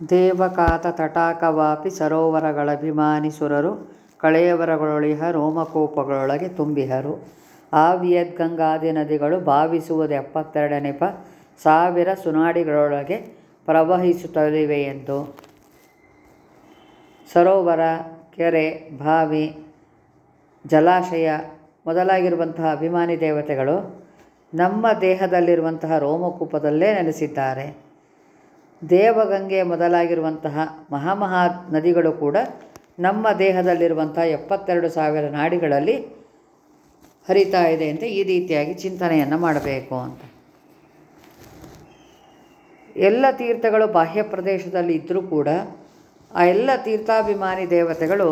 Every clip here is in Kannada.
ದೇವಕಾತ ತಟಾಕವಾಪಿ ಸರೋವರಗಳ ಸರೋವರಗಳಭಿಮಾನಿಸುರರು, ಕಳೆಯವರಗೊಳಿಹ ರೋಮಕೂಪಗಳೊಳಗೆ ತುಂಬಿಹರು. ಆವಿಯದ್ಗಂಗಾದಿ ನದಿಗಳು ಭಾವಿಸುವುದು ಎಪ್ಪತ್ತೆರಡನೆಪ ಸಾವಿರ ಸುನಾಡಿಗಳೊಳಗೆ ಪ್ರವಹಿಸುತ್ತಲಿವೆಯೆಂದು. ಸರೋವರ, ಕೆರೆ, ಬಾವಿ, ಜಲಾಶಯ ಮೊದಲಾಗಿರುವಂತಹ ಅಭಿಮಾನಿ ದೇವತೆಗಳು ನಮ್ಮ ದೇಹದಲ್ಲಿರುವಂತಹ ರೋಮಕೂಪದಲ್ಲೇ ನೆಲೆಸಿದ್ದಾರೆ. ದೇವಗಂಗೆ ಮೊದಲಾಗಿರುವಂತಹ ಮಹಾಮಹಾ ನದಿಗಳು ಕೂಡ ನಮ್ಮ ದೇಹದಲ್ಲಿರುವಂತಹ ಎಪ್ಪತ್ತೆರಡು ಸಾವಿರ ನಾಡಿಗಳಲ್ಲಿ ಹರಿತಾ ಇದೆ ಅಂತ ಈ ರೀತಿಯಾಗಿ ಚಿಂತನೆಯನ್ನು ಮಾಡಬೇಕು ಅಂತ. ಎಲ್ಲ ತೀರ್ಥಗಳು ಬಾಹ್ಯ ಪ್ರದೇಶದಲ್ಲಿ ಇದ್ದರೂ ಕೂಡ ಆ ಎಲ್ಲ ತೀರ್ಥಾಭಿಮಾನಿ ದೇವತೆಗಳು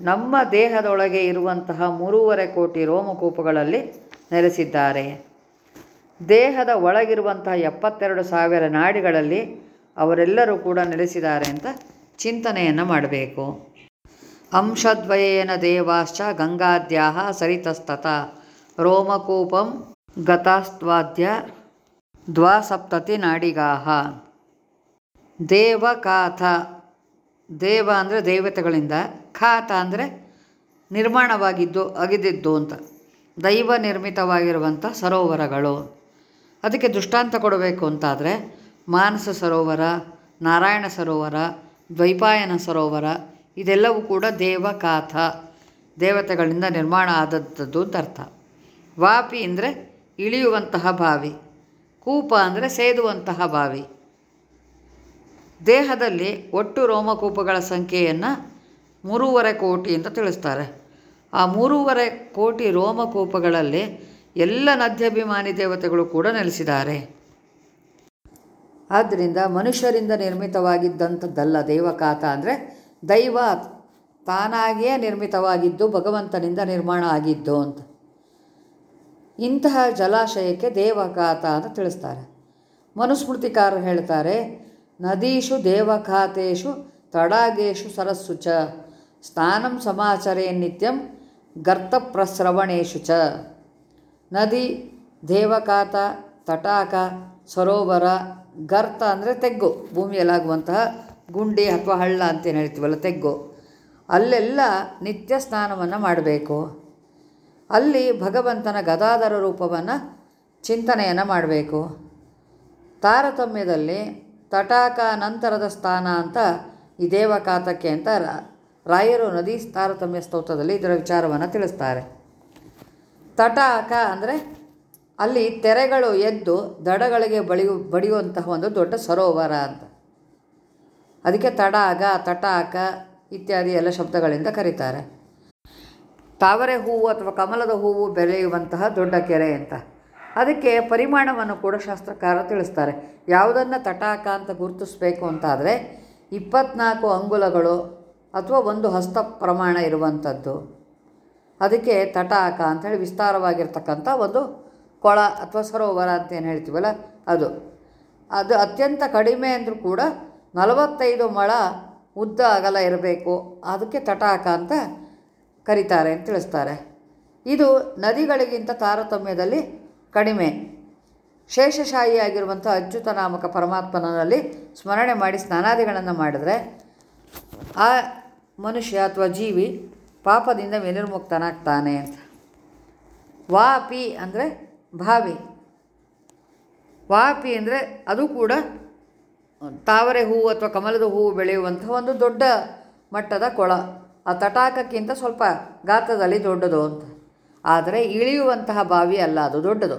ನಮ್ಮ ದೇಹದೊಳಗೆ ಇರುವಂತಹ ಮೂರುವರೆ ಕೋಟಿ ರೋಮಕೂಪಗಳಲ್ಲಿ ನೆಲೆಸಿದ್ದಾರೆ. ದೇಹದ ಒಳಗಿರುವಂತಹ ಎಪ್ಪತ್ತೆರಡು ಸಾವಿರ ನಾಡಿಗಳಲ್ಲಿ ಅವರೆಲ್ಲರೂ ಕೂಡ ನೆಲೆಸಿದ್ದಾರೆ ಅಂತ ಚಿಂತನೆಯನ್ನು ಮಾಡಬೇಕು. ಅಂಶದ್ವಯೇನ ದೇವಾಶ್ಚ ಗಂಗಾದ್ಯಾಹ ಸರಿತಸ್ತತ. ರೋಮಕೂಪಂ ಗತಾಸ್ತ್ವಾದ್ಯ ದ್ವಾಸಪ್ತತಿ ನಾಡಿಗಾಹ. ದೇವಕಾಥ. ದೇವ ಅಂದರೆ ದೇವತೆಗಳಿಂದ, ಖಾತ ಅಂದರೆ ನಿರ್ಮಾಣವಾಗಿದ್ದು ಅಗಿದಿದ್ದು ಅಂತ ದೈವ ನಿರ್ಮಿತವಾಗಿರುವಂಥ ಸರೋವರಗಳು. ಅದಕ್ಕೆ ದೃಷ್ಟಾಂತ ಕೊಡಬೇಕು ಅಂತಾದರೆ ಮಾನಸ ಸರೋವರ, ನಾರಾಯಣ ಸರೋವರ, ದ್ವೈಪಾಯನ ಸರೋವರ, ಇದೆಲ್ಲವೂ ಕೂಡ ದೇವಕಾಥ, ದೇವತೆಗಳಿಂದ ನಿರ್ಮಾಣ ಆದದ್ದು ಅಂತ ಅರ್ಥ. ವಾಪಿ ಅಂದರೆ ಇಳಿಯುವಂತಹ ಬಾವಿ, ಕೂಪ ಅಂದರೆ ಸೇದುವಂತಹ ಬಾವಿ. ದೇಹದಲ್ಲಿ ಒಟ್ಟು ರೋಮಕೂಪಗಳ ಸಂಖ್ಯೆಯನ್ನು ಮೂರುವರೆ ಕೋಟಿ ಅಂತ ತಿಳಿಸ್ತಾರೆ. ಆ ಮೂರುವರೆ ಕೋಟಿ ರೋಮಕೂಪಗಳಲ್ಲಿ ಎಲ್ಲ ನದ್ಯಾಭಿಮಾನಿ ದೇವತೆಗಳು ಕೂಡ ನೆಲೆಸಿದ್ದಾರೆ. ಆದ್ದರಿಂದ ಮನುಷ್ಯರಿಂದ ನಿರ್ಮಿತವಾಗಿದ್ದಂಥದ್ದಲ್ಲ ದೇವಕಾತ ಅಂದರೆ ದೈವ ತಾನಾಗಿಯೇ ನಿರ್ಮಿತವಾಗಿದ್ದು ಭಗವಂತನಿಂದ ನಿರ್ಮಾಣ ಆಗಿದ್ದು ಅಂತ. ಇಂತಹ ಜಲಾಶಯಕ್ಕೆ ದೇವಕಾತ ಅಂತ ತಿಳಿಸ್ತಾರೆ. ಮನುಸ್ಮೃತಿಕಾರರು ಹೇಳ್ತಾರೆ, ನದೀಶು ದೇವಖಾತೇಶು ತಡಾಗೇಶು ಸರಸ್ಸು ಚ, ಸ್ನಾನಂ ಸಮಾಚರೇ ನಿತ್ಯಂ ಗರ್ತಪ್ರಸ್ರವಣೇಶು ಚ. ನದಿ, ದೇವಕಾತ, ತಟಾಕ, ಸರೋವರ, ಗರ್ತ ಅಂದರೆ ತೆಗ್ಗು. ಭೂಮಿಯಲ್ಲಾಗುವಂತಹ ಗುಂಡಿ ಅಥವಾ ಹಳ್ಳ ಅಂತೇನು ಹೇಳ್ತೀವಲ್ಲ, ತೆಗ್ಗು. ಅಲ್ಲೆಲ್ಲ ನಿತ್ಯ ಸ್ನಾನವನ್ನು ಮಾಡಬೇಕು. ಅಲ್ಲಿ ಭಗವಂತನ ಗದಾಧರ ರೂಪವನ್ನು ಚಿಂತನೆಯನ್ನು ಮಾಡಬೇಕು. ತಾರತಮ್ಯದಲ್ಲಿ ತಟಾಕ ನಂತರದ ಸ್ಥಾನ ಅಂತ ಈ ದೇವಕಾತಕ್ಕೆ ಅಂತ ರಾಯರು ನದಿ ತಾರತಮ್ಯ ಸ್ತೋತ್ರದಲ್ಲಿ ಇದರ ವಿಚಾರವನ್ನು ತಿಳಿಸ್ತಾರೆ. ತಟಾಕ ಅಂದರೆ ಅಲ್ಲಿ ತೆರೆಗಳು ಎದ್ದು ದಡಗಳಿಗೆ ಬಳಿ ಬಡಿಯುವಂತಹ ಒಂದು ದೊಡ್ಡ ಸರೋವರ ಅಂತ. ಅದಕ್ಕೆ ತಡಾಗ, ತಟಾಕ ಇತ್ಯಾದಿ ಎಲ್ಲ ಶಬ್ದಗಳಿಂದ ಕರೀತಾರೆ. ತಾವರೆ ಹೂವು ಅಥವಾ ಕಮಲದ ಹೂವು ಬೆಳೆಯುವಂತಹ ದೊಡ್ಡ ಕೆರೆ ಅಂತ. ಅದಕ್ಕೆ ಪರಿಮಾಣವನ್ನು ಕೂಡ ಶಾಸ್ತ್ರಕಾರ ತಿಳಿಸ್ತಾರೆ. ಯಾವುದನ್ನು ತಟಾಕ ಅಂತ ಗುರುತಿಸ್ಬೇಕು ಅಂತಾದರೆ ಇಪ್ಪತ್ನಾಲ್ಕು ಅಂಗುಲಗಳು ಅಥವಾ ಒಂದು ಹಸ್ತ ಪ್ರಮಾಣ ಇರುವಂಥದ್ದು. ಅದಕ್ಕೆ ತಟಾಕ ಅಂಥೇಳಿ ವಿಸ್ತಾರವಾಗಿರ್ತಕ್ಕಂಥ ಒಂದು ಕೊಳ ಅಥವಾ ಸರೋವರ ಅಂತ ಏನು ಹೇಳ್ತೀವಲ್ಲ ಅದು. ಅದು ಅತ್ಯಂತ ಕಡಿಮೆ ಅಂದರೂ ಕೂಡ ನಲವತ್ತೈದು ಮಳ ಉದ್ದ ಅಗಲ ಇರಬೇಕು. ಅದಕ್ಕೆ ತಟಾಕ ಅಂತ ಕರೀತಾರೆ ಅಂತ ತಿಳಿಸ್ತಾರೆ. ಇದು ನದಿಗಳಿಗಿಂತ ತಾರತಮ್ಯದಲ್ಲಿ ಕಡಿಮೆ. ಶೇಷಶಾಹಿಯಾಗಿರುವಂಥ ಅಚ್ಯುತ ನಾಮಕ ಪರಮಾತ್ಮನಲ್ಲಿ ಸ್ಮರಣೆ ಮಾಡಿ ಸ್ನಾನಾದಿಗಳನ್ನು ಮಾಡಿದರೆ ಆ ಮನುಷ್ಯ ಅಥವಾ ಜೀವಿ ಪಾಪದಿಂದ ವಿನಿರ್ಮುಕ್ತನಾಗ್ತಾನೆ ಅಂತ. ವಾಪಿ ಅಂದರೆ ಭಾವಿ. ವಾಪಿ ಅಂದರೆ ಅದು ಕೂಡ ತಾವರೆ ಹೂವು ಅಥವಾ ಕಮಲದ ಹೂವು ಬೆಳೆಯುವಂಥ ಒಂದು ದೊಡ್ಡ ಮಟ್ಟದ ಕೊಳ. ಆ ತಟಾಕಕ್ಕಿಂತ ಸ್ವಲ್ಪ ಗಾತ್ರದಲ್ಲಿ ದೊಡ್ಡದು ಅಂತ. ಆದರೆ ಇಳಿಯುವಂತಹ ಬಾವಿ ಅಲ್ಲ, ಅದು ದೊಡ್ಡದು.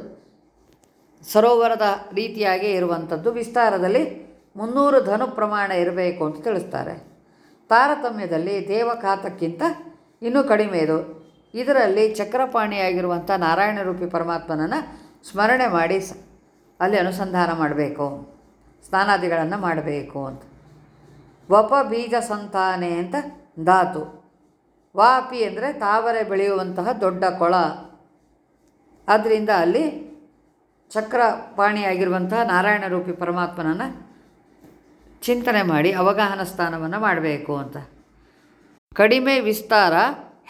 ಸರೋವರದ ರೀತಿಯಾಗಿ ಇರುವಂಥದ್ದು ವಿಸ್ತಾರದಲ್ಲಿ ಮುನ್ನೂರು ಧನು ಪ್ರಮಾಣ ಇರಬೇಕು ಅಂತ ತಿಳಿಸ್ತಾರೆ. ತಾರತಮ್ಯದಲ್ಲಿ ದೇವಕಾತಕ್ಕಿಂತ ಇನ್ನೂ ಕಡಿಮೆ ಇದು. ಇದರಲ್ಲಿ ಚಕ್ರಪಾಣಿಯಾಗಿರುವಂಥ ನಾರಾಯಣ ರೂಪಿ ಪರಮಾತ್ಮನನ್ನು ಸ್ಮರಣೆ ಮಾಡಿ ಅಲ್ಲಿ ಅನುಸಂಧಾನ ಮಾಡಬೇಕು. ಸ್ನಾನಾದಿಗಳನ್ನು ಮಾಡಬೇಕು ಅಂತ. ವಪ ಬೀಜ ಸಂತಾನೆ ಅಂತ ಧಾತು. ವಾಪಿ ಅಂದರೆ ತಾವರೆ ಬೆಳೆಯುವಂತಹ ದೊಡ್ಡ ಕೊಳ. ಆದ್ದರಿಂದ ಅಲ್ಲಿ ಚಕ್ರಪಾಣಿಯಾಗಿರುವಂತಹ ನಾರಾಯಣ ರೂಪಿ ಪರಮಾತ್ಮನನ್ನು ಚಿಂತನೆ ಮಾಡಿ ಅವಗಾಹನ ಸ್ಥಾನವನ್ನು ಮಾಡಬೇಕು ಅಂತ. ಕಡಿಮೆ ವಿಸ್ತಾರ,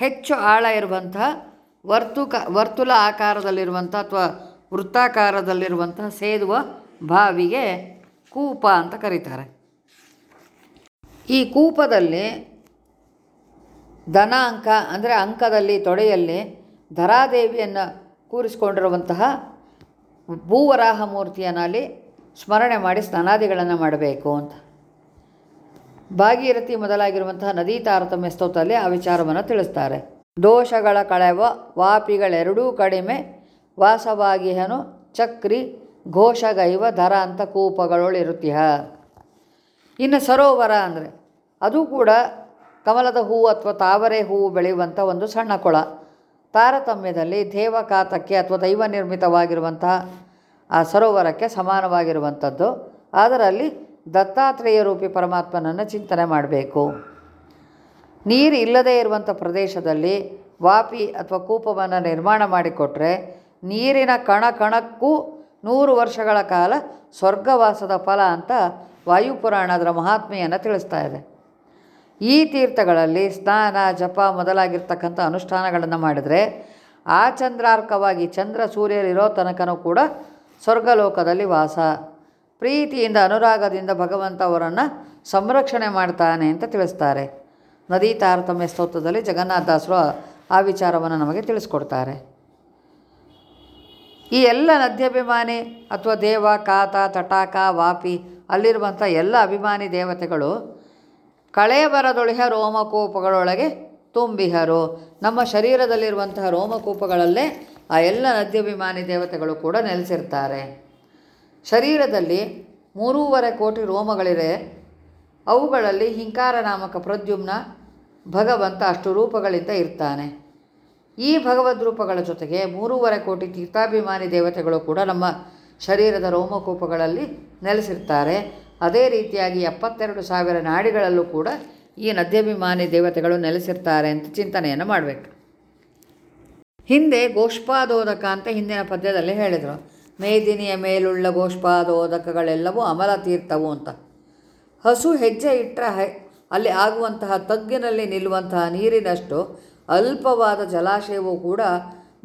ಹೆಚ್ಚು ಆಳ ಇರುವಂತಹ ವರ್ತುಕ, ವರ್ತುಲ ಆಕಾರದಲ್ಲಿರುವಂಥ ಅಥವಾ ವೃತ್ತಾಕಾರದಲ್ಲಿರುವಂತಹ ಸೇದುವ ಬಾವಿಗೆ ಕೂಪ ಅಂತ ಕರೀತಾರೆ. ಈ ಕೂಪದಲ್ಲಿ ಧನ ಅಂಕ ಅಂದರೆ ಅಂಕದಲ್ಲಿ, ತೊಡೆಯಲ್ಲಿ ಧರಾದೇವಿಯನ್ನು ಕೂರಿಸಿಕೊಂಡಿರುವಂತಹ ಭೂವರಾಹ ಮೂರ್ತಿಯನ್ನಲ್ಲಿ ಸ್ಮರಣೆ ಮಾಡಿ ಸ್ನಾನಾದಿಗಳನ್ನು ಮಾಡಬೇಕು ಅಂತ. ಭಾಗೀರಥಿ ಮೊದಲಾಗಿರುವಂತಹ ನದಿ ತಾರತಮ್ಯ ಸ್ತೋತ್ರದಲ್ಲಿ ಆ ವಿಚಾರವನ್ನು ತಿಳಿಸ್ತಾರೆ. ದೋಷಗಳ ಕಳೆವ ವಾಪಿಗಳೆರಡೂ ಕಡಿಮೆ, ವಾಸವಾಗಿಹನು ಚಕ್ರಿ, ಘೋಷಗೈವ ದರ ಅಂತ ಕೂಪಗಳೊಳಿರುತ್ತೀಹ ಇನ್ನು ಸರೋವರ ಅಂದರೆ, ಅದು ಕೂಡ ಕಮಲದ ಹೂ ಅಥವಾ ತಾವರೆ ಹೂವು ಬೆಳೆಯುವಂಥ ಒಂದು ಸಣ್ಣ ಕೊಳ. ತಾರತಮ್ಯದಲ್ಲಿ ದೇವಕಾತಕ್ಕೆ ಅಥವಾ ದೈವ ನಿರ್ಮಿತವಾಗಿರುವಂತಹ ಆ ಸರೋವರಕ್ಕೆ ಸಮಾನವಾಗಿರುವಂಥದ್ದು. ಅದರಲ್ಲಿ ದತ್ತಾತ್ರೇಯ ರೂಪಿ ಪರಮಾತ್ಮನನ್ನು ಚಿಂತನೆ ಮಾಡಬೇಕು. ನೀರು ಇಲ್ಲದೇ ಇರುವಂಥ ಪ್ರದೇಶದಲ್ಲಿ ವಾಪಿ ಅಥವಾ ಕೂಪವನ್ನು ನಿರ್ಮಾಣ ಮಾಡಿಕೊಟ್ರೆ ನೀರಿನ ಕಣ ಕಣಕ್ಕೂ ನೂರು ವರ್ಷಗಳ ಕಾಲ ಸ್ವರ್ಗವಾಸದ ಫಲ ಅಂತ ವಾಯುಪುರಾಣ ಅದರ ಮಹಾತ್ಮೆಯನ್ನು ತಿಳಿಸ್ತಾ ಇದೆ. ಈ ತೀರ್ಥಗಳಲ್ಲಿ ಸ್ನಾನ, ಜಪ ಮೊದಲಾಗಿರ್ತಕ್ಕಂಥ ಅನುಷ್ಠಾನಗಳನ್ನು ಮಾಡಿದರೆ ಆ ಚಂದ್ರಾರ್ಕವಾಗಿ ಚಂದ್ರ ಸೂರ್ಯರಿರೋ ತನಕನೂ ಕೂಡ ಸ್ವರ್ಗಲೋಕದಲ್ಲಿ ವಾಸ. ಪ್ರೀತಿಯಿಂದ ಅನುರಾಗದಿಂದ ಭಗವಂತ ಅವರನ್ನು ಸಂರಕ್ಷಣೆ ಮಾಡ್ತಾನೆ ಅಂತ ತಿಳಿಸ್ತಾರೆ. ನದಿ ತಾರತಮ್ಯ ಸ್ತೋತ್ರದಲ್ಲಿ ಜಗನ್ನಾಥದಾಸರು ಆ ವಿಚಾರವನ್ನು ನಮಗೆ ತಿಳಿಸ್ಕೊಡ್ತಾರೆ. ಈ ಎಲ್ಲ ನದ್ಯಾಭಿಮಾನಿ ಅಥವಾ ದೇವ, ಕಾತ, ತಟಾಕ, ವಾಪಿ ಅಲ್ಲಿರುವಂಥ ಎಲ್ಲ ಅಭಿಮಾನಿ ದೇವತೆಗಳು ಕಳೆಬರದೊಳಿಹ ರೋಮಕೋಪಗಳೊಳಗೆ ತುಂಬಿಹರು. ನಮ್ಮ ಶರೀರದಲ್ಲಿರುವಂತಹ ರೋಮಕೂಪಗಳಲ್ಲೇ ಆ ಎಲ್ಲ ನದ್ಯಾಭಿಮಾನಿ ದೇವತೆಗಳು ಕೂಡ ನೆಲೆಸಿರ್ತಾರೆ. ಶರೀರದಲ್ಲಿ ಮೂರೂವರೆ ಕೋಟಿ ರೋಮಗಳಿವೆ. ಅವುಗಳಲ್ಲಿ ಹಿಂಕಾರ ನಾಮಕ ಪ್ರದ್ಯುಮ್ನ ಭಗವಂತ ಅಷ್ಟು ರೂಪಗಳಿಂದ ಇರ್ತಾನೆ. ಈ ಭಗವದ್ ರೂಪಗಳ ಜೊತೆಗೆ ಮೂರೂವರೆ ಕೋಟಿ ತೀರ್ಥಾಭಿಮಾನಿ ದೇವತೆಗಳು ಕೂಡ ನಮ್ಮ ಶರೀರದ ರೋಮಕೂಪಗಳಲ್ಲಿ ನೆಲೆಸಿರ್ತಾರೆ. ಅದೇ ರೀತಿಯಾಗಿ ಎಪ್ಪತ್ತೆರಡು ಸಾವಿರ ನಾಡಿಗಳಲ್ಲೂ ಕೂಡ ಈ ನದ್ಯಾಭಿಮಾನಿ ದೇವತೆಗಳು ನೆಲೆಸಿರ್ತಾರೆ ಅಂತ ಚಿಂತನೆಯನ್ನು ಮಾಡಬೇಕು. ಹಿಂದೆ ಗೋಷ್ಪಾದೋದಕ ಅಂತ ಹಿಂದಿನ ಪದ್ಯದಲ್ಲಿ ಹೇಳಿದರು. ಮೇದಿನಿಯ ಮೇಲುಳ್ಳ ಗೋಷ್ಪಾದೋದಕಗಳೆಲ್ಲವೂ ಅಮಲ ತೀರ್ಥವು ಅಂತ. ಹಸು ಹೆಜ್ಜೆ ಇಟ್ಟರೆ ಅಲ್ಲಿ ಆಗುವಂತಹ ತಗ್ಗಿನಲ್ಲಿ ನಿಲ್ಲುವಂತಹ ನೀರಿನಷ್ಟು ಅಲ್ಪವಾದ ಜಲಾಶಯವೂ ಕೂಡ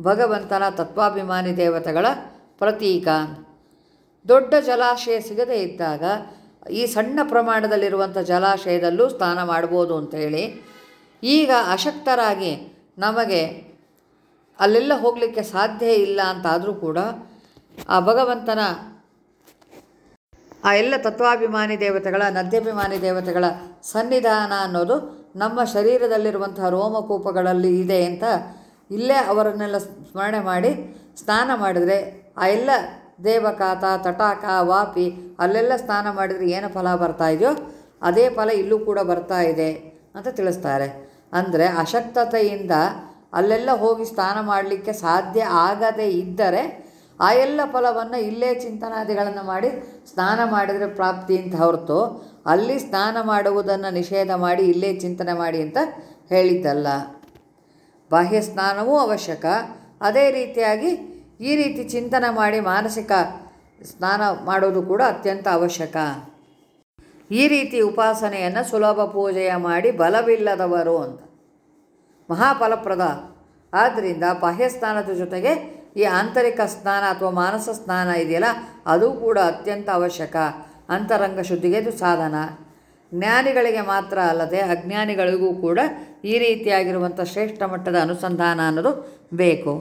ಭಗವಂತನ ತತ್ವಾಭಿಮಾನಿ ದೇವತೆಗಳ ಪ್ರತೀಕ. ದೊಡ್ಡ ಜಲಾಶಯ ಸಿಗದೇ ಇದ್ದಾಗ ಈ ಸಣ್ಣ ಪ್ರಮಾಣದಲ್ಲಿರುವಂಥ ಜಲಾಶಯದಲ್ಲೂ ಸ್ನಾನ ಮಾಡ್ಬೋದು ಅಂತೇಳಿ ಈಗ ಅಶಕ್ತರಾಗಿ ನಮಗೆ ಅಲ್ಲೆಲ್ಲ ಹೋಗಲಿಕ್ಕೆ ಸಾಧ್ಯ ಇಲ್ಲ ಅಂತಾದರೂ ಕೂಡ ಆ ಭಗವಂತನ ಆ ಎಲ್ಲ ತತ್ವಾಭಿಮಾನಿ ದೇವತೆಗಳ, ನದ್ಯಾಭಿಮಾನಿ ದೇವತೆಗಳ ಸನ್ನಿಧಾನ ಅನ್ನೋದು ನಮ್ಮ ಶರೀರದಲ್ಲಿರುವಂತಹ ರೋಮಕೂಪಗಳಲ್ಲಿ ಇದೆ ಅಂತ ಇಲ್ಲೇ ಅವರನ್ನೆಲ್ಲ ಸ್ಮರಣೆ ಮಾಡಿ ಸ್ನಾನ ಮಾಡಿದರೆ ಆ ಎಲ್ಲ ದೇವಕಾತ, ತಟಾಕ, ವಾಪಿ ಅಲ್ಲೆಲ್ಲ ಸ್ನಾನ ಮಾಡಿದರೆ ಏನು ಫಲ ಬರ್ತಾ ಇದೆಯೋ ಅದೇ ಫಲ ಇಲ್ಲೂ ಕೂಡ ಬರ್ತಾ ಇದೆ ಅಂತ ತಿಳಿಸ್ತಾರೆ. ಅಂದರೆ ಅಶಕ್ತತೆಯಿಂದ ಅಲ್ಲೆಲ್ಲ ಹೋಗಿ ಸ್ನಾನ ಮಾಡಲಿಕ್ಕೆ ಸಾಧ್ಯ ಆಗದೇ ಇದ್ದರೆ ಆ ಎಲ್ಲ ಫಲವನ್ನು ಇಲ್ಲೇ ಚಿಂತನಾದಿಗಳನ್ನು ಮಾಡಿ ಸ್ನಾನ ಮಾಡಿದರೆ ಪ್ರಾಪ್ತಿ ಅಂತ ಹೊರತು ಅಲ್ಲಿ ಸ್ನಾನ ಮಾಡುವುದನ್ನು ನಿಷೇಧ ಮಾಡಿ ಇಲ್ಲೇ ಚಿಂತನೆ ಮಾಡಿ ಅಂತ ಹೇಳಿದ್ದಲ್ಲ. ಬಾಹ್ಯ ಸ್ನಾನವೂ ಅವಶ್ಯಕ. ಅದೇ ರೀತಿಯಾಗಿ ಈ ರೀತಿ ಚಿಂತನೆ ಮಾಡಿ ಮಾನಸಿಕ ಸ್ನಾನ ಮಾಡೋದು ಕೂಡ ಅತ್ಯಂತ ಅವಶ್ಯಕ. ಈ ರೀತಿ ಉಪಾಸನೆಯನ್ನು ಸುಲಭ ಪೂಜೆಯ ಮಾಡಿ ಬಲವಿಲ್ಲದವರು ಅಂತ. ಮಹಾಫಲಪ್ರದ. ಆದ್ದರಿಂದ ಬಾಹ್ಯ ಸ್ನಾನದ ಜೊತೆಗೆ ಈ ಆಂತರಿಕ ಸ್ನಾನ ಅಥವಾ ಮಾನಸ ಸ್ನಾನ ಇದೆಯಲ್ಲ, ಅದು ಕೂಡ ಅತ್ಯಂತ ಅವಶ್ಯಕ. ಅಂತರಂಗ ಶುದ್ಧಿಗೆ ಇದು ಸಾಧನ. ಜ್ಞಾನಿಗಳಿಗೆ ಮಾತ್ರ ಅಲ್ಲದೆ ಅಜ್ಞಾನಿಗಳಿಗೂ ಕೂಡ ಈ ರೀತಿಯಾಗಿರುವಂಥ ಶ್ರೇಷ್ಠ ಮಟ್ಟದ ಅನುಸಂಧಾನ ಅನ್ನೋದು ಬೇಕು.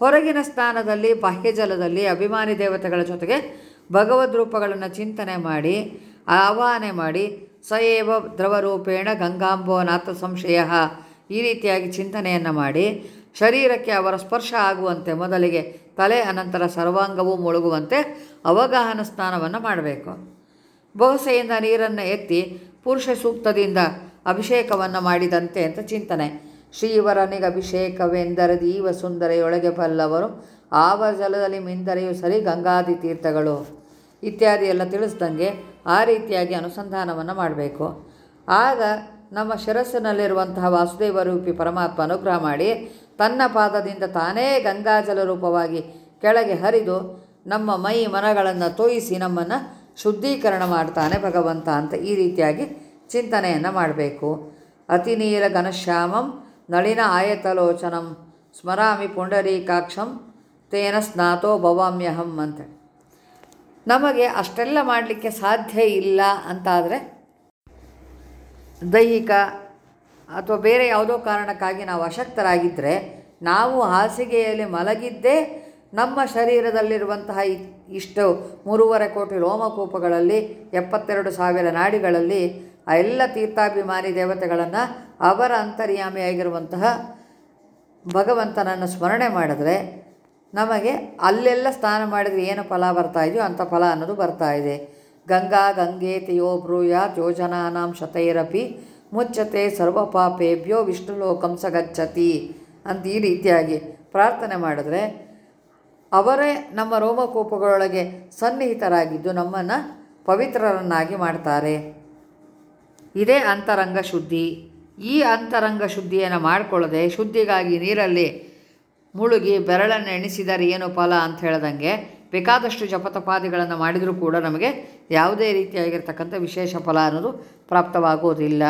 ಹೊರಗಿನ ಸ್ಥಾನದಲ್ಲಿ ಬಾಹ್ಯ ಜಲದಲ್ಲಿ ಅಭಿಮಾನಿ ದೇವತೆಗಳ ಜೊತೆಗೆ ಭಗವದ್ ರೂಪಗಳನ್ನು ಚಿಂತನೆ ಮಾಡಿ ಆವಾಹನೆ ಮಾಡಿ, ಸಯೇವ ದ್ರವರೂಪೇಣ ಗಂಗಾಂಬೋನಾಥ ಸಂಶಯ ಈ ರೀತಿಯಾಗಿ ಚಿಂತನೆಯನ್ನು ಮಾಡಿ ಶರೀರಕ್ಕೆ ಅವರ ಸ್ಪರ್ಶ ಆಗುವಂತೆ ಮೊದಲಿಗೆ ತಲೆ, ಅನಂತರ ಸರ್ವಾಂಗವು ಮುಳುಗುವಂತೆ ಅವಗಾಹನ ಸ್ನಾನವನ್ನು ಮಾಡಬೇಕು. ಬಹುಸೆಯಿಂದ ನೀರನ್ನು ಎತ್ತಿ ಪುರುಷ ಸೂಕ್ತದಿಂದ ಅಭಿಷೇಕವನ್ನು ಮಾಡಿದಂತೆ ಅಂತ ಚಿಂತನೆ. ಶ್ರೀವರನಿಗೆ ಅಭಿಷೇಕವೆಂದರೆ ದೀವ ಸುಂದರೆಯೊಳಗೆ ಬಲ್ಲವರು, ಆವ ಜಲದಲ್ಲಿ ಮಿಂದರೆಯು ಸರಿ ಗಂಗಾದಿ ತೀರ್ಥಗಳು ಇತ್ಯಾದಿ ಎಲ್ಲ ತಿಳಿಸ್ದಂಗೆ ಆ ರೀತಿಯಾಗಿ ಅನುಸಂಧಾನವನ್ನು ಮಾಡಬೇಕು. ಆಗ ನಮ್ಮ ಶಿರಸ್ಸಿನಲ್ಲಿರುವಂತಹ ವಾಸುದೇವ ರೂಪಿ ಪರಮಾತ್ಮ ಅನುಗ್ರಹ ಮಾಡಿ ತನ್ನ ಪಾದದಿಂದ ತಾನೇ ಗಂಗಾಜಲ ರೂಪವಾಗಿ ಕೆಳಗೆ ಹರಿದು ನಮ್ಮ ಮೈ ಮನಗಳನ್ನು ತೋಯಿಸಿ ನಮ್ಮನ್ನು ಶುದ್ಧೀಕರಣ ಮಾಡ್ತಾನೆ ಭಗವಂತ ಅಂತ ಈ ರೀತಿಯಾಗಿ ಚಿಂತನೆಯನ್ನು ಮಾಡಬೇಕು. ಅತಿ ನೀರ ಘನಶ್ಯಾಮಂ ನಳಿನ ಆಯತಲೋಚನಂ ಸ್ಮರಾಮಿ ಪುಂಡರೀಕಾಕ್ಷಂ ತೇನ ಸ್ನಾತೋ ಭವಾಮ್ಯಹಂ ಅಂತ. ನಮಗೆ ಅಷ್ಟೆಲ್ಲ ಮಾಡಲಿಕ್ಕೆ ಸಾಧ್ಯ ಇಲ್ಲ ಅಂತಾದರೆ ದೈಹಿಕ ಅಥವಾ ಬೇರೆ ಯಾವುದೋ ಕಾರಣಕ್ಕಾಗಿ ನಾವು ಅಶಕ್ತರಾಗಿದ್ದರೆ ನಾವು ಹಾಸಿಗೆಯಲ್ಲಿ ಮಲಗಿದ್ದೇ ನಮ್ಮ ಶರೀರದಲ್ಲಿರುವಂತಹ ಇಷ್ಟು ಮೂರುವರೆ ಕೋಟಿ ರೋಮಕೂಪಗಳಲ್ಲಿ ಎಪ್ಪತ್ತೆರಡು ಸಾವಿರ ನಾಡಿಗಳಲ್ಲಿ ಆ ಎಲ್ಲ ತೀರ್ಥಾಭಿಮಾನಿ ದೇವತೆಗಳನ್ನು ಅವರ ಅಂತರ್ಯಾಮಿಯಾಗಿರುವಂತಹ ಭಗವಂತನನ್ನು ಸ್ಮರಣೆ ಮಾಡಿದ್ರೆ ನಮಗೆ ಅಲ್ಲೆಲ್ಲ ಸ್ನಾನ ಮಾಡಿದರೆ ಏನು ಫಲ ಬರ್ತಾ ಇದೆಯೋ ಅಂಥ ಫಲ ಅನ್ನೋದು ಬರ್ತಾ ಇದೆ. ಗಂಗಾ ಗಂಗೇತಿಯೋ ಬ್ರೂಯಾತ್ ಯೋಜನಾನಾಂ ಶತೈರಪಿ ಮುಚ್ಚತೆ ಸರ್ವಪಾಪೇಭ್ಯೋ ವಿಷ್ಣು ಲೋಕಂ ಸಗಚ್ಚತಿ ಅಂತ ಈ ರೀತಿಯಾಗಿ ಪ್ರಾರ್ಥನೆ ಮಾಡಿದ್ರೆ ಅವರೇ ನಮ್ಮ ರೋಮಕೋಪಗಳೊಳಗೆ ಸನ್ನಿಹಿತರಾಗಿದ್ದು ನಮ್ಮನ್ನು ಪವಿತ್ರರನ್ನಾಗಿ ಮಾಡ್ತಾರೆ. ಇದೇ ಅಂತರಂಗ ಶುದ್ಧಿ. ಈ ಅಂತರಂಗ ಶುದ್ಧಿಯನ್ನು ಮಾಡಿಕೊಳ್ಳದೆ ಶುದ್ಧಿಗಾಗಿ ನೀರಲ್ಲಿ ಮುಳುಗಿ ಬೆರಳನ್ನು ಎಣಿಸಿದರೆ ಏನು ಫಲ ಅಂತ ಹೇಳ್ದಂಗೆ ಬೇಕಾದಷ್ಟು ಜಪತಪಾದಿಗಳನ್ನು ಮಾಡಿದರೂ ಕೂಡ ನಮಗೆ ಯಾವುದೇ ರೀತಿಯಾಗಿರ್ತಕ್ಕಂಥ ವಿಶೇಷ ಫಲ ಅನ್ನೋದು ಪ್ರಾಪ್ತವಾಗುವುದಿಲ್ಲ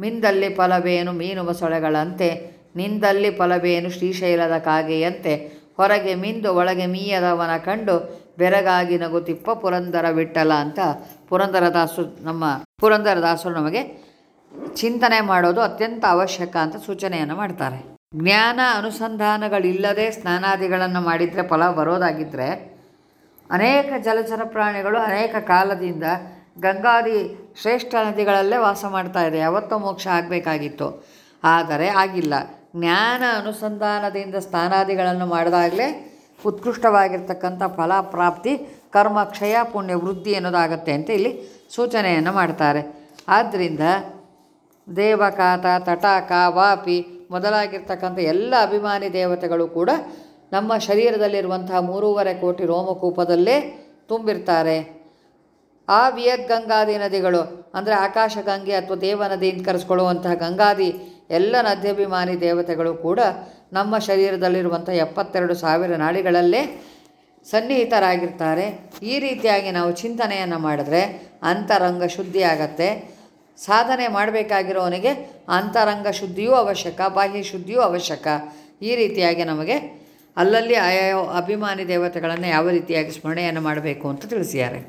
ಮಿಂದಲ್ಲಿ ಫಲವೇನು ಮೀನು ಮೊಸಳೆಗಳಂತೆ ನಿಂದಲ್ಲಿ ಫಲವೇನು ಶ್ರೀಶೈಲದ ಕಾಗೆಯಂತೆ. ಹೊರಗೆ ಮಿಂದು ಒಳಗೆ ಮೀಯದವನ ಕಂಡು ಬೆರಗಾಗಿ ನಗು ತಿಪ್ಪ ಪುರಂದರ ವಿಠಲ ಅಂತ ಪುರಂದರದಾಸು ನಮ್ಮ ಪುರಂದರದಾಸರು ನಮಗೆ ಚಿಂತನೆ ಮಾಡೋದು ಅತ್ಯಂತ ಅವಶ್ಯಕ ಅಂತ ಸೂಚನೆಯನ್ನು ಮಾಡ್ತಾರೆ. ಜ್ಞಾನ ಅನುಸಂಧಾನಗಳಿಲ್ಲದೆ ಸ್ನಾನಾದಿಗಳನ್ನು ಮಾಡಿದರೆ ಫಲ ಬರೋದಾಗಿದ್ದರೆ ಅನೇಕ ಜಲಚರ ಪ್ರಾಣಿಗಳು ಅನೇಕ ಕಾಲದಿಂದ ಗಂಗಾದಿ ಶ್ರೇಷ್ಠ ನದಿಗಳಲ್ಲೇ ವಾಸ ಮಾಡ್ತಾ ಇದೆ. ಯಾವತ್ತೋ ಮೋಕ್ಷ ಆಗಬೇಕಾಗಿತ್ತು. ಆದರೆ ಆಗಿಲ್ಲ. ಜ್ಞಾನ ಅನುಸಂಧಾನದಿಂದ ಸ್ಥಾನಾದಿಗಳನ್ನು ಮಾಡಿದಾಗಲೇ ಉತ್ಕೃಷ್ಟವಾಗಿರ್ತಕ್ಕಂಥ ಫಲಪ್ರಾಪ್ತಿ, ಕರ್ಮ, ಕ್ಷಯ, ಪುಣ್ಯ, ವೃದ್ಧಿ ಅನ್ನೋದಾಗತ್ತೆ ಅಂತ ಇಲ್ಲಿ ಸೂಚನೆಯನ್ನು ಮಾಡ್ತಾರೆ. ಆದ್ದರಿಂದ ದೇವಕಾತ ತಟಾಕ, ವಾಪಿ ಮೊದಲಾಗಿರ್ತಕ್ಕಂಥ ಎಲ್ಲ ಅಭಿಮಾನಿ ದೇವತೆಗಳು ಕೂಡ ನಮ್ಮ ಶರೀರದಲ್ಲಿರುವಂತಹ ಮೂರೂವರೆ ಕೋಟಿ ರೋಮಕೂಪದಲ್ಲೇ ತುಂಬಿರ್ತಾರೆ. ಆ ವಿಯದ್ ಗಂಗಾದಿ ನದಿಗಳು, ಅಂದರೆ ಆಕಾಶ ಗಂಗೆ ಅಥವಾ ದೇವ ಅಂತ ಕರೆಸ್ಕೊಳ್ಳುವಂತಹ ಗಂಗಾದಿ ಎಲ್ಲ ನದ್ಯಾಭಿಮಾನಿ ದೇವತೆಗಳು ಕೂಡ ನಮ್ಮ ಶರೀರದಲ್ಲಿರುವಂಥ ಎಪ್ಪತ್ತೆರಡು ಸಾವಿರ ನಾಡಿಗಳಲ್ಲೇ ಸನ್ನಿಹಿತರಾಗಿರ್ತಾರೆ. ಈ ರೀತಿಯಾಗಿ ನಾವು ಚಿಂತನೆಯನ್ನು ಮಾಡಿದ್ರೆ ಅಂತರಂಗ ಶುದ್ಧಿ ಆಗತ್ತೆ ಸಾಧನೆ ಮಾಡಬೇಕಾಗಿರೋವನಿಗೆ ಅಂತರಂಗ ಶುದ್ಧಿಯೂ ಅವಶ್ಯಕ, ಬಾಹ್ಯ ಶುದ್ಧಿಯೂ ಅವಶ್ಯಕ. ಈ ರೀತಿಯಾಗಿ ನಮಗೆ ಅಲ್ಲಲ್ಲಿ ಆಯಾ ಅಭಿಮಾನಿ ದೇವತೆಗಳನ್ನು ಯಾವ ರೀತಿಯಾಗಿ ಸ್ಮರಣೆಯನ್ನು ಮಾಡಬೇಕು ಅಂತ ತಿಳಿಸಿದ್ದಾರೆ.